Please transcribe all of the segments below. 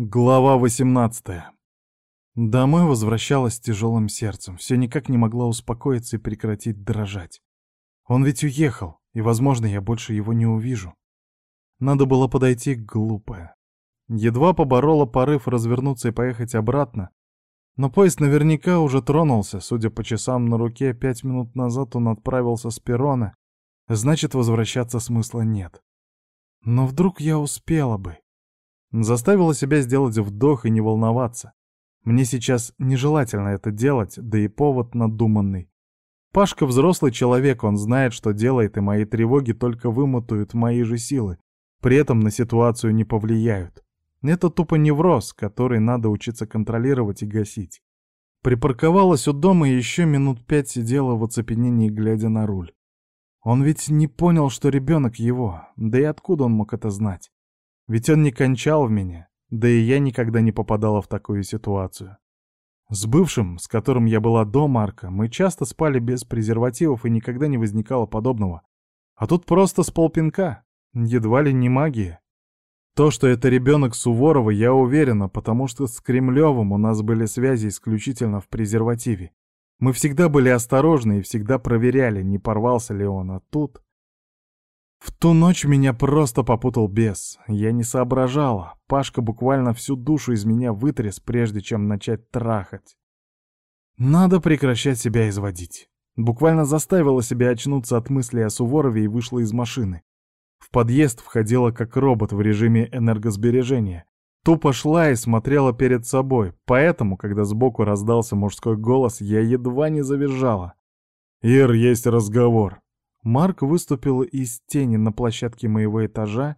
Глава 18 Домой возвращалась с тяжелым сердцем, все никак не могла успокоиться и прекратить дрожать. Он ведь уехал, и, возможно, я больше его не увижу. Надо было подойти глупое. Едва поборола порыв развернуться и поехать обратно, но поезд наверняка уже тронулся, судя по часам на руке, пять минут назад он отправился с перрона, значит, возвращаться смысла нет. Но вдруг я успела бы. Заставила себя сделать вдох и не волноваться. Мне сейчас нежелательно это делать, да и повод надуманный. Пашка взрослый человек, он знает, что делает, и мои тревоги только вымотают мои же силы, при этом на ситуацию не повлияют. Это тупо невроз, который надо учиться контролировать и гасить. Припарковалась у дома и еще минут пять сидела в оцепенении, глядя на руль. Он ведь не понял, что ребенок его, да и откуда он мог это знать? Ведь он не кончал в меня, да и я никогда не попадала в такую ситуацию. С бывшим, с которым я была до Марка, мы часто спали без презервативов и никогда не возникало подобного. А тут просто с полпинка, едва ли не магия. То, что это ребенок Суворова, я уверена, потому что с Кремлевым у нас были связи исключительно в презервативе. Мы всегда были осторожны и всегда проверяли, не порвался ли он, а тут... В ту ночь меня просто попутал бес. Я не соображала. Пашка буквально всю душу из меня вытряс, прежде чем начать трахать. Надо прекращать себя изводить. Буквально заставила себя очнуться от мысли о Суворове и вышла из машины. В подъезд входила как робот в режиме энергосбережения. Тупо шла и смотрела перед собой, поэтому, когда сбоку раздался мужской голос, я едва не завизжала. «Ир, есть разговор», Марк выступил из тени на площадке моего этажа,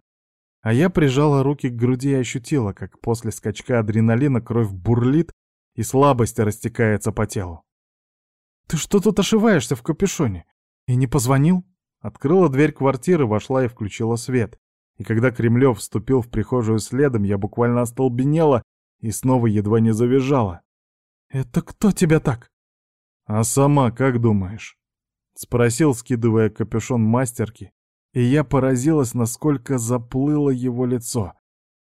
а я прижала руки к груди и ощутила, как после скачка адреналина кровь бурлит и слабость растекается по телу. «Ты что тут ошиваешься в капюшоне? И не позвонил?» Открыла дверь квартиры, вошла и включила свет. И когда Кремлев вступил в прихожую следом, я буквально остолбенела и снова едва не завизжала. «Это кто тебя так?» «А сама как думаешь?» — спросил, скидывая капюшон мастерки, и я поразилась, насколько заплыло его лицо.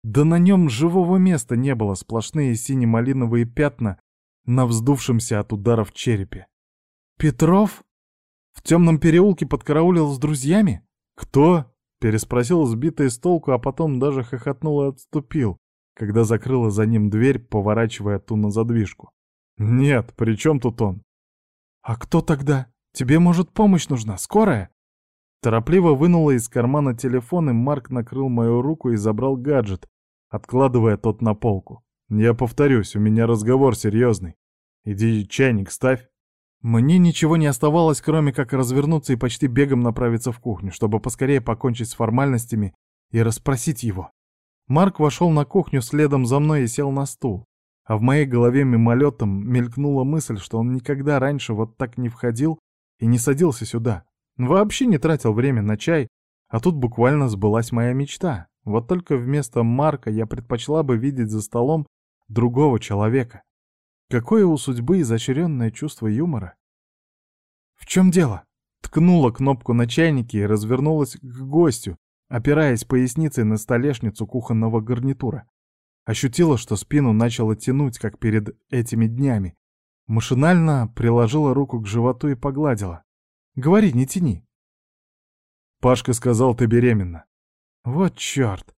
Да на нем живого места не было, сплошные сине-малиновые пятна на вздувшемся от ударов черепе. «Петров? В темном переулке подкараулил с друзьями? Кто?» — переспросил сбитый с толку, а потом даже хохотнул и отступил, когда закрыла за ним дверь, поворачивая ту на задвижку. «Нет, при чем тут он?» «А кто тогда?» Тебе, может, помощь нужна? Скорая?» Торопливо вынула из кармана телефон, и Марк накрыл мою руку и забрал гаджет, откладывая тот на полку. «Я повторюсь, у меня разговор серьезный. Иди чайник ставь». Мне ничего не оставалось, кроме как развернуться и почти бегом направиться в кухню, чтобы поскорее покончить с формальностями и расспросить его. Марк вошел на кухню следом за мной и сел на стул. А в моей голове мимолетом мелькнула мысль, что он никогда раньше вот так не входил и не садился сюда. Вообще не тратил время на чай, а тут буквально сбылась моя мечта. Вот только вместо Марка я предпочла бы видеть за столом другого человека. Какое у судьбы изощренное чувство юмора. «В чем дело?» Ткнула кнопку на чайнике и развернулась к гостю, опираясь поясницей на столешницу кухонного гарнитура. Ощутила, что спину начало тянуть, как перед этими днями, Машинально приложила руку к животу и погладила. «Говори, не тяни». Пашка сказал, ты беременна. Вот черт.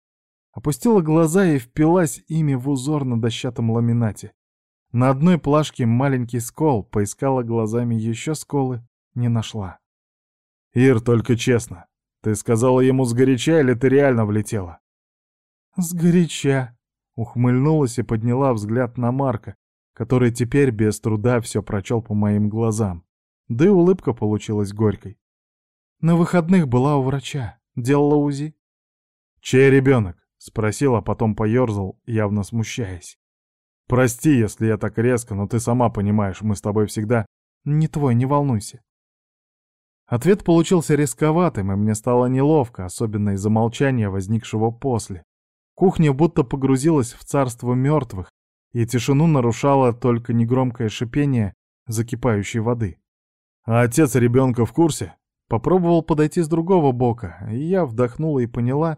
Опустила глаза и впилась ими в узор на дощатом ламинате. На одной плашке маленький скол, поискала глазами еще сколы, не нашла. «Ир, только честно, ты сказала ему сгоряча или ты реально влетела?» «Сгоряча», — ухмыльнулась и подняла взгляд на Марка, который теперь без труда все прочел по моим глазам. Да и улыбка получилась горькой. На выходных была у врача, делала УЗИ. «Чей ребенок?» — спросил, а потом поерзал, явно смущаясь. «Прости, если я так резко, но ты сама понимаешь, мы с тобой всегда...» «Не твой, не волнуйся». Ответ получился рисковатым, и мне стало неловко, особенно из-за молчания, возникшего после. Кухня будто погрузилась в царство мертвых, и тишину нарушало только негромкое шипение закипающей воды. А отец ребенка в курсе? Попробовал подойти с другого бока, и я вдохнула и поняла,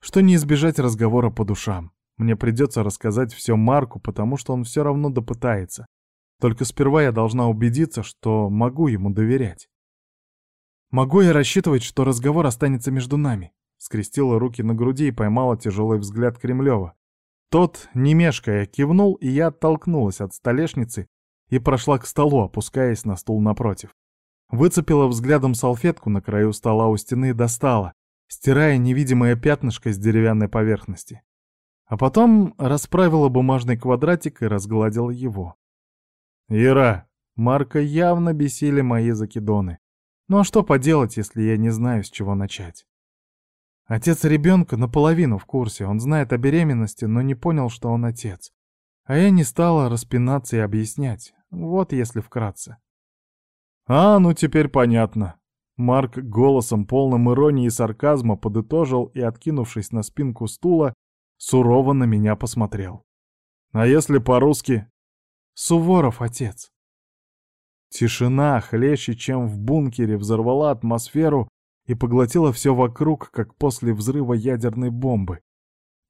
что не избежать разговора по душам. Мне придется рассказать все Марку, потому что он все равно допытается. Только сперва я должна убедиться, что могу ему доверять. Могу я рассчитывать, что разговор останется между нами? Скрестила руки на груди и поймала тяжелый взгляд Кремлева. Тот, не мешкая, кивнул, и я оттолкнулась от столешницы и прошла к столу, опускаясь на стул напротив. Выцепила взглядом салфетку на краю стола у стены и достала, стирая невидимое пятнышко с деревянной поверхности. А потом расправила бумажный квадратик и разгладила его. «Ира!» Марка явно бесили мои закидоны. Ну а что поделать, если я не знаю, с чего начать? Отец ребенка наполовину в курсе, он знает о беременности, но не понял, что он отец. А я не стала распинаться и объяснять. Вот если вкратце. «А, ну теперь понятно». Марк голосом, полным иронии и сарказма, подытожил и, откинувшись на спинку стула, сурово на меня посмотрел. «А если по-русски?» «Суворов, отец». Тишина, хлеще, чем в бункере, взорвала атмосферу и поглотила все вокруг, как после взрыва ядерной бомбы.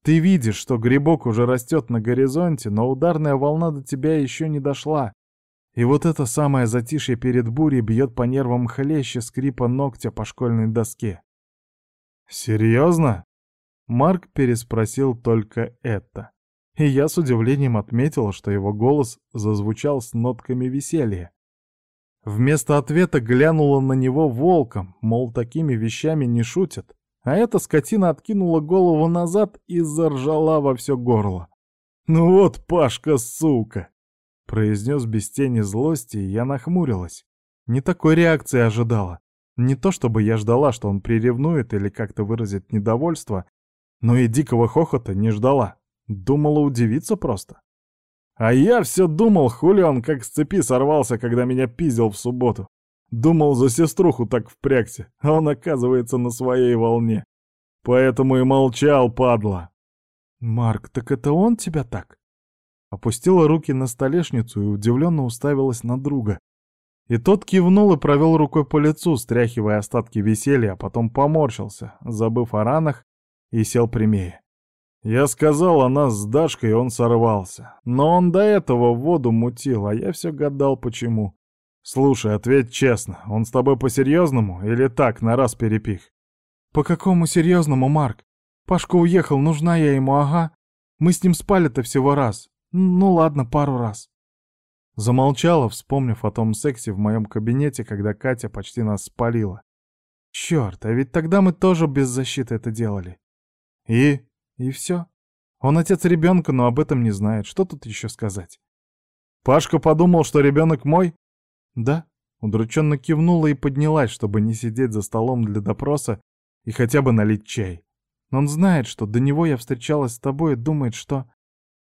Ты видишь, что грибок уже растет на горизонте, но ударная волна до тебя еще не дошла, и вот это самое затишье перед бурей бьет по нервам хлеще скрипа ногтя по школьной доске. «Серьезно?» Марк переспросил только это. И я с удивлением отметил, что его голос зазвучал с нотками веселья. Вместо ответа глянула на него волком, мол, такими вещами не шутят. А эта скотина откинула голову назад и заржала во все горло. «Ну вот, Пашка, сука!» произнес без тени злости, и я нахмурилась. Не такой реакции ожидала. Не то чтобы я ждала, что он приревнует или как-то выразит недовольство, но и дикого хохота не ждала. Думала удивиться просто. А я все думал, хули он как с цепи сорвался, когда меня пиздил в субботу. Думал, за сеструху так впрягся, а он оказывается на своей волне. Поэтому и молчал, падла. «Марк, так это он тебя так?» опустила руки на столешницу и удивленно уставилась на друга. И тот кивнул и провел рукой по лицу, стряхивая остатки веселья, а потом поморщился, забыв о ранах, и сел прямее. Я сказал о нас с Дашкой, он сорвался. Но он до этого воду мутил, а я все гадал, почему. Слушай, ответь честно, он с тобой по-серьезному или так, на раз перепих? По какому серьезному, Марк? Пашка уехал, нужна я ему, ага. Мы с ним спали-то всего раз. Ну ладно, пару раз. Замолчала, вспомнив о том сексе в моем кабинете, когда Катя почти нас спалила. Черт, а ведь тогда мы тоже без защиты это делали. И? И все. Он отец ребенка, но об этом не знает. Что тут еще сказать? Пашка подумал, что ребенок мой? Да. Удрученно кивнула и поднялась, чтобы не сидеть за столом для допроса и хотя бы налить чай. Он знает, что до него я встречалась с тобой и думает, что...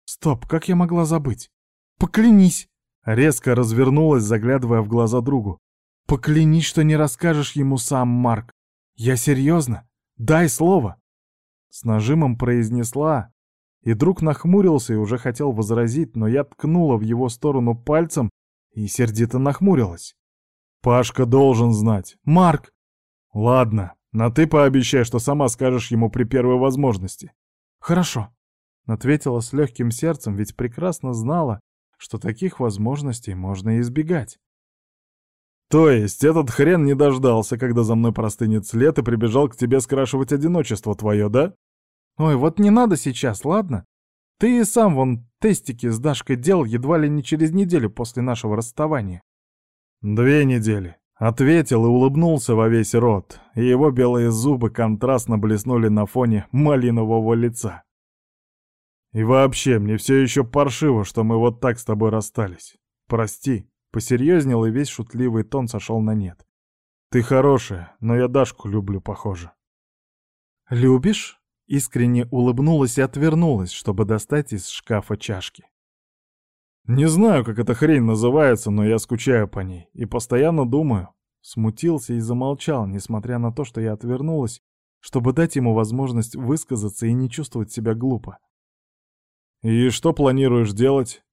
Стоп, как я могла забыть? Поклянись! Резко развернулась, заглядывая в глаза другу. Поклянись, что не расскажешь ему сам, Марк. Я серьезно? Дай слово. С нажимом произнесла, и друг нахмурился и уже хотел возразить, но я ткнула в его сторону пальцем и сердито нахмурилась. Пашка должен знать. Марк! Ладно, но ты пообещай, что сама скажешь ему при первой возможности. Хорошо. Ответила с легким сердцем, ведь прекрасно знала, что таких возможностей можно избегать. То есть этот хрен не дождался, когда за мной простынет след и прибежал к тебе скрашивать одиночество твое, да? Ой, вот не надо сейчас, ладно? Ты и сам вон тестики с Дашкой делал едва ли не через неделю после нашего расставания. Две недели. Ответил и улыбнулся во весь рот, и его белые зубы контрастно блеснули на фоне малинового лица. И вообще, мне все еще паршиво, что мы вот так с тобой расстались. Прости. Посерьезнел, и весь шутливый тон сошел на нет. Ты хорошая, но я Дашку люблю, похоже. Любишь? Искренне улыбнулась и отвернулась, чтобы достать из шкафа чашки. Не знаю, как эта хрень называется, но я скучаю по ней и постоянно думаю. Смутился и замолчал, несмотря на то, что я отвернулась, чтобы дать ему возможность высказаться и не чувствовать себя глупо. «И что планируешь делать?»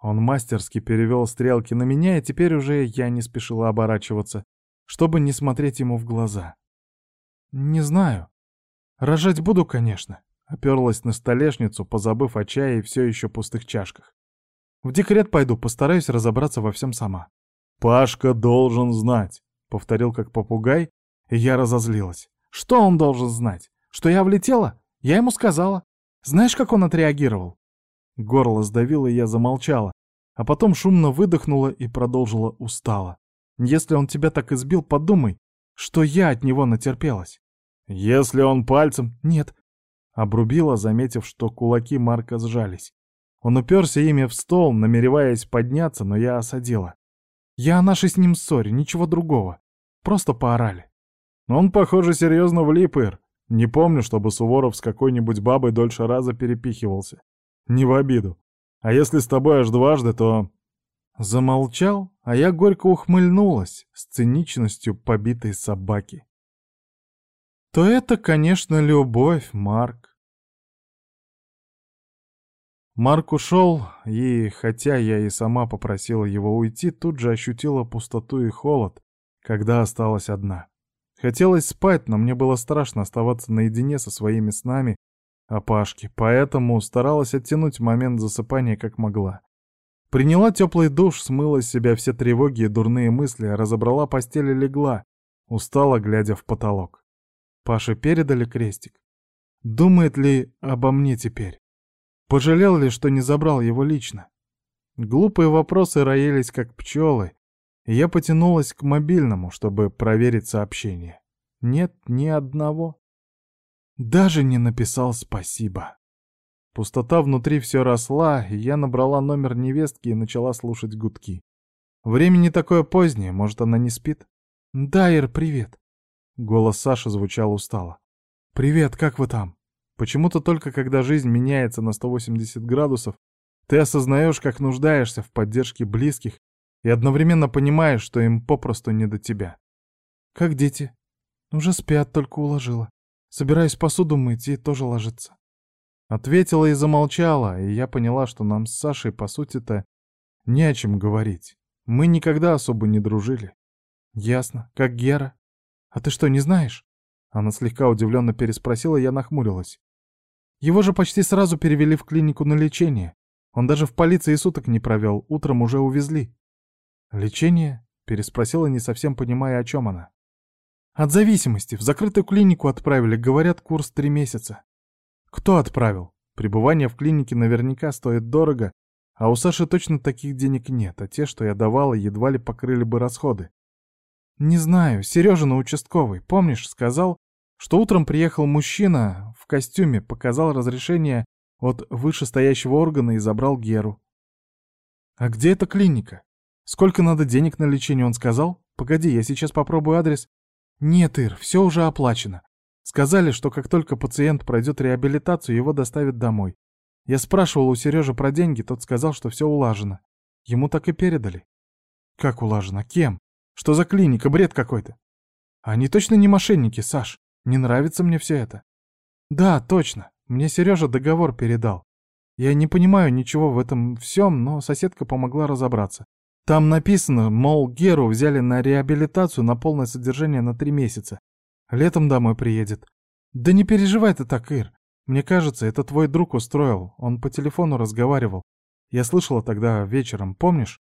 Он мастерски перевел стрелки на меня, и теперь уже я не спешила оборачиваться, чтобы не смотреть ему в глаза. «Не знаю. Рожать буду, конечно», — оперлась на столешницу, позабыв о чае и все еще пустых чашках. В декрет пойду, постараюсь разобраться во всем сама. «Пашка должен знать», — повторил как попугай, и я разозлилась. «Что он должен знать? Что я влетела? Я ему сказала. Знаешь, как он отреагировал?» Горло сдавило, и я замолчала, а потом шумно выдохнула и продолжила устало. «Если он тебя так избил, подумай, что я от него натерпелась». «Если он пальцем...» «Нет». Обрубила, заметив, что кулаки Марка сжались. Он уперся ими в стол, намереваясь подняться, но я осадила. Я о нашей с ним ссоре, ничего другого. Просто поорали. Он, похоже, серьезно влип, Ир. Не помню, чтобы Суворов с какой-нибудь бабой дольше раза перепихивался. Не в обиду. А если с тобой аж дважды, то... Замолчал, а я горько ухмыльнулась с циничностью побитой собаки. То это, конечно, любовь, Марк. Марк ушел, и, хотя я и сама попросила его уйти, тут же ощутила пустоту и холод, когда осталась одна. Хотелось спать, но мне было страшно оставаться наедине со своими снами о Пашке, поэтому старалась оттянуть момент засыпания как могла. Приняла теплый душ, смыла с себя все тревоги и дурные мысли, разобрала постель и легла, устала, глядя в потолок. Паше передали крестик. Думает ли обо мне теперь? Пожалел ли, что не забрал его лично? Глупые вопросы роились, как пчелы, я потянулась к мобильному, чтобы проверить сообщение. Нет ни одного. Даже не написал спасибо. Пустота внутри все росла, и я набрала номер невестки и начала слушать гудки. Время не такое позднее, может, она не спит? «Дайер, привет!» Голос Саши звучал устало. «Привет, как вы там?» Почему-то только когда жизнь меняется на 180 градусов, ты осознаешь, как нуждаешься в поддержке близких и одновременно понимаешь, что им попросту не до тебя. Как дети? Уже спят, только уложила. Собираюсь посуду мыть и тоже ложиться. Ответила и замолчала, и я поняла, что нам с Сашей, по сути-то, не о чем говорить. Мы никогда особо не дружили. Ясно. Как Гера? А ты что, не знаешь? Она слегка удивленно переспросила, я нахмурилась. Его же почти сразу перевели в клинику на лечение. Он даже в полиции суток не провел, утром уже увезли. «Лечение?» — переспросила, не совсем понимая, о чем она. «От зависимости. В закрытую клинику отправили, говорят, курс три месяца». «Кто отправил? Пребывание в клинике наверняка стоит дорого, а у Саши точно таких денег нет, а те, что я давала, едва ли покрыли бы расходы». «Не знаю. Сережа участковый, помнишь, сказал, что утром приехал мужчина в костюме, показал разрешение от вышестоящего органа и забрал Геру. «А где эта клиника? Сколько надо денег на лечение, он сказал? Погоди, я сейчас попробую адрес». «Нет, Ир, все уже оплачено. Сказали, что как только пациент пройдет реабилитацию, его доставят домой. Я спрашивал у Сережи про деньги, тот сказал, что все улажено. Ему так и передали». «Как улажено? Кем? Что за клиника? Бред какой-то». «Они точно не мошенники, Саш?» Не нравится мне все это. Да, точно. Мне Сережа договор передал. Я не понимаю ничего в этом всем, но соседка помогла разобраться. Там написано, мол, Геру взяли на реабилитацию на полное содержание на три месяца. Летом домой приедет. Да не переживай ты так, Ир. Мне кажется, это твой друг устроил. Он по телефону разговаривал. Я слышала тогда вечером, помнишь?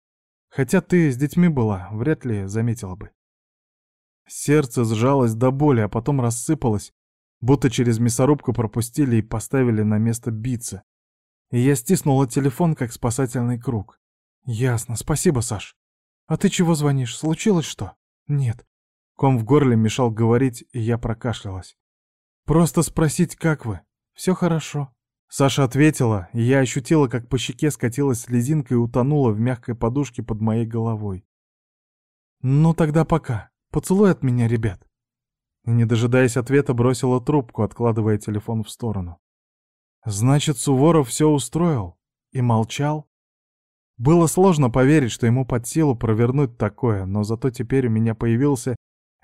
Хотя ты с детьми была, вряд ли заметила бы. Сердце сжалось до боли, а потом рассыпалось, будто через мясорубку пропустили и поставили на место биться. И я стиснула телефон, как спасательный круг. «Ясно. Спасибо, Саш. А ты чего звонишь? Случилось что?» «Нет». Ком в горле мешал говорить, и я прокашлялась. «Просто спросить, как вы? Все хорошо». Саша ответила, и я ощутила, как по щеке скатилась слезинка и утонула в мягкой подушке под моей головой. «Ну тогда пока. Поцелуй от меня, ребят. не дожидаясь ответа, бросила трубку, откладывая телефон в сторону. Значит, Суворов все устроил и молчал? Было сложно поверить, что ему под силу провернуть такое, но зато теперь у меня появился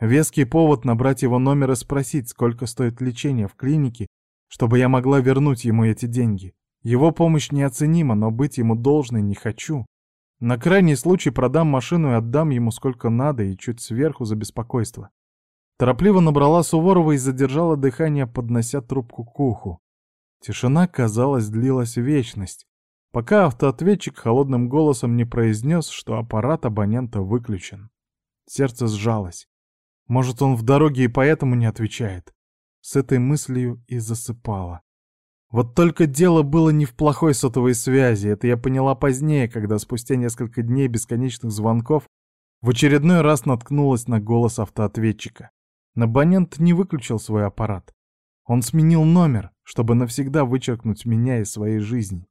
веский повод набрать его номер и спросить, сколько стоит лечение в клинике, чтобы я могла вернуть ему эти деньги. Его помощь неоценима, но быть ему должной не хочу. На крайний случай продам машину и отдам ему сколько надо и чуть сверху за беспокойство. Торопливо набрала Суворова и задержала дыхание, поднося трубку к уху. Тишина, казалось, длилась вечность, пока автоответчик холодным голосом не произнес, что аппарат абонента выключен. Сердце сжалось. Может, он в дороге и поэтому не отвечает. С этой мыслью и засыпала. Вот только дело было не в плохой сотовой связи, это я поняла позднее, когда спустя несколько дней бесконечных звонков в очередной раз наткнулась на голос автоответчика. Абонент не выключил свой аппарат. Он сменил номер, чтобы навсегда вычеркнуть меня из своей жизни.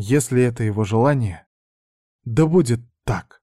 Если это его желание, да будет так.